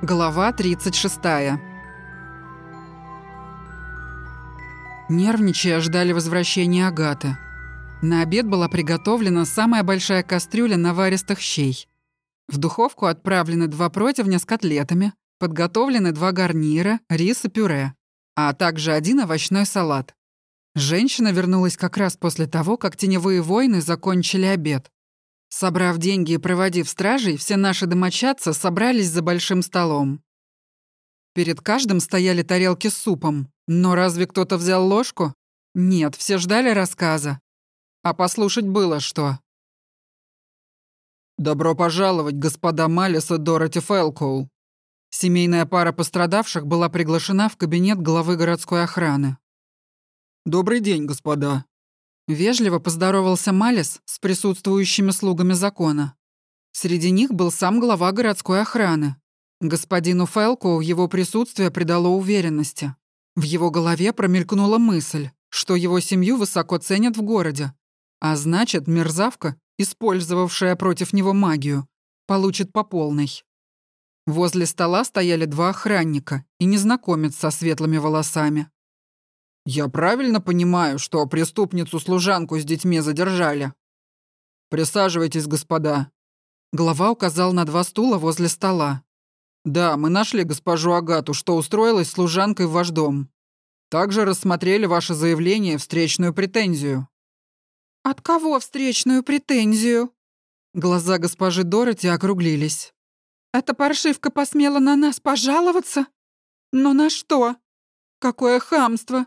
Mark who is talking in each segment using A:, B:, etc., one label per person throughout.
A: Глава 36. Нервничая, ждали возвращения Агаты. На обед была приготовлена самая большая кастрюля наваристых щей. В духовку отправлены два противня с котлетами, подготовлены два гарнира, рис и пюре, а также один овощной салат. Женщина вернулась как раз после того, как теневые войны закончили обед. Собрав деньги и проводив стражей, все наши домочадцы собрались за большим столом. Перед каждым стояли тарелки с супом. Но разве кто-то взял ложку? Нет, все ждали рассказа. А послушать было что. «Добро пожаловать, господа Малис и Дороти Фелкоу». Семейная пара пострадавших была приглашена в кабинет главы городской охраны. «Добрый день, господа», Вежливо поздоровался Малис с присутствующими слугами закона. Среди них был сам глава городской охраны. Господину Фелкоу его присутствие придало уверенности. В его голове промелькнула мысль, что его семью высоко ценят в городе. А значит, мерзавка, использовавшая против него магию, получит по полной. Возле стола стояли два охранника и незнакомец со светлыми волосами. «Я правильно понимаю, что преступницу-служанку с детьми задержали?» «Присаживайтесь, господа». Глава указал на два стула возле стола. «Да, мы нашли госпожу Агату, что устроилась служанкой в ваш дом. Также рассмотрели ваше заявление и встречную претензию». «От кого встречную претензию?» Глаза госпожи Дороти округлились. «Эта паршивка посмела на нас пожаловаться? Но на что? Какое хамство!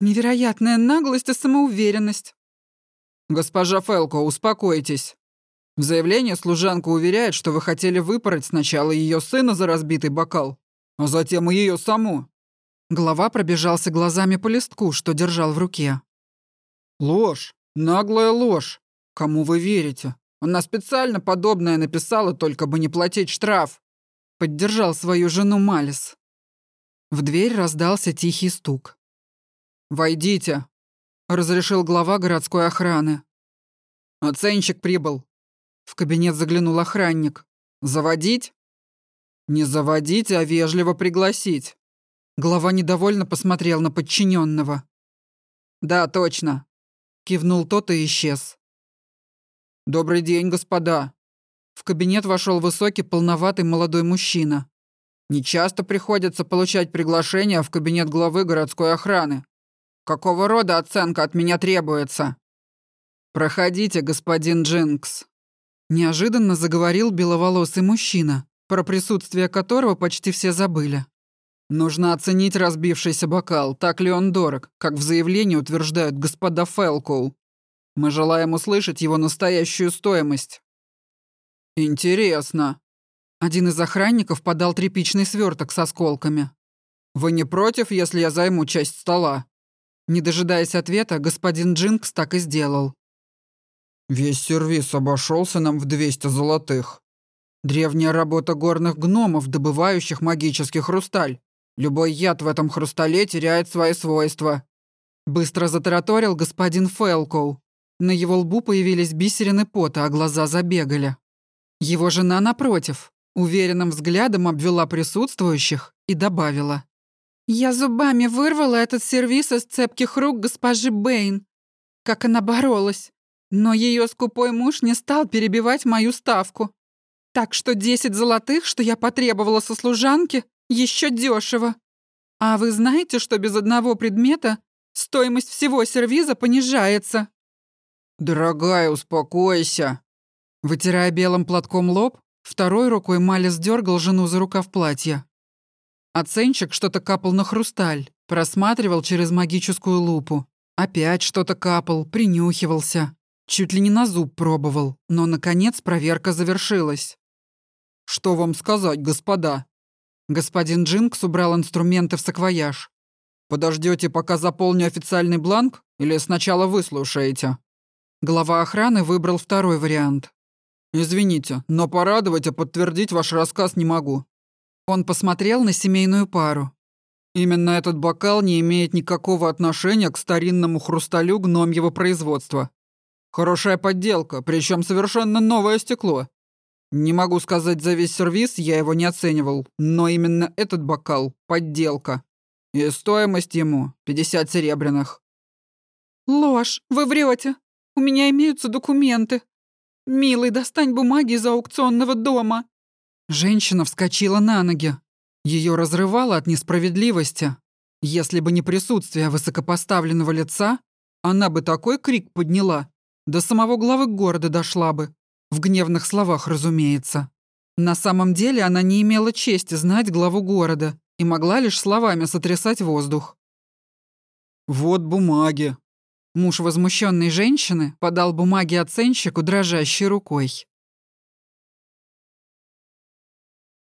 A: Невероятная наглость и самоуверенность. «Госпожа Фелко, успокойтесь. В заявлении служанка уверяет, что вы хотели выпороть сначала ее сына за разбитый бокал, а затем и ее саму». Глава пробежался глазами по листку, что держал в руке. «Ложь. Наглая ложь. Кому вы верите? Она специально подобное написала, только бы не платить штраф». Поддержал свою жену Малис. В дверь раздался тихий стук. «Войдите», — разрешил глава городской охраны. «Оценщик прибыл». В кабинет заглянул охранник. «Заводить?» «Не заводить, а вежливо пригласить». Глава недовольно посмотрел на подчиненного. «Да, точно», — кивнул тот и исчез. «Добрый день, господа». В кабинет вошел высокий, полноватый молодой мужчина. Не часто приходится получать приглашение в кабинет главы городской охраны. Какого рода оценка от меня требуется?» «Проходите, господин Джинкс», — неожиданно заговорил беловолосый мужчина, про присутствие которого почти все забыли. «Нужно оценить разбившийся бокал, так ли он дорог, как в заявлении утверждают господа Фелкоу. Мы желаем услышать его настоящую стоимость». «Интересно». Один из охранников подал тряпичный сверток с осколками. «Вы не против, если я займу часть стола?» Не дожидаясь ответа, господин Джинкс так и сделал. «Весь сервис обошелся нам в 200 золотых. Древняя работа горных гномов, добывающих магический хрусталь. Любой яд в этом хрустале теряет свои свойства». Быстро затараторил господин Фелкоу. На его лбу появились бисерины пота, а глаза забегали. Его жена, напротив, уверенным взглядом обвела присутствующих и добавила. Я зубами вырвала этот сервиз из цепких рук госпожи Бэйн. Как она боролась. Но ее скупой муж не стал перебивать мою ставку. Так что 10 золотых, что я потребовала со служанки, еще дешево. А вы знаете, что без одного предмета стоимость всего сервиза понижается? «Дорогая, успокойся!» Вытирая белым платком лоб, второй рукой Малис дергал жену за рукав платья. Оценщик что-то капал на хрусталь, просматривал через магическую лупу. Опять что-то капал, принюхивался. Чуть ли не на зуб пробовал, но, наконец, проверка завершилась. «Что вам сказать, господа?» Господин Джинкс убрал инструменты в саквояж. «Подождете, пока заполню официальный бланк, или сначала выслушаете?» Глава охраны выбрал второй вариант. «Извините, но порадовать и подтвердить ваш рассказ не могу. Он посмотрел на семейную пару. Именно этот бокал не имеет никакого отношения к старинному хрусталю гномьего производства. Хорошая подделка, причем совершенно новое стекло. Не могу сказать за весь сервис, я его не оценивал, но именно этот бокал — подделка. И стоимость ему — 50 серебряных.
B: Ложь, вы врете. У меня имеются документы. Милый, достань бумаги из аукционного дома.
A: Женщина вскочила на ноги. Ее разрывало от несправедливости. Если бы не присутствие высокопоставленного лица, она бы такой крик подняла, до самого главы города дошла бы. В гневных словах, разумеется. На самом деле она не имела чести знать главу города и могла лишь словами сотрясать воздух. «Вот бумаги». Муж возмущенной женщины подал бумаги оценщику дрожащей рукой.